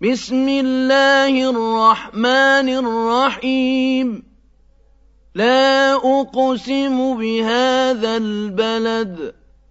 بسم الله الرحمن الرحيم. لا أقسم بهذا البلد.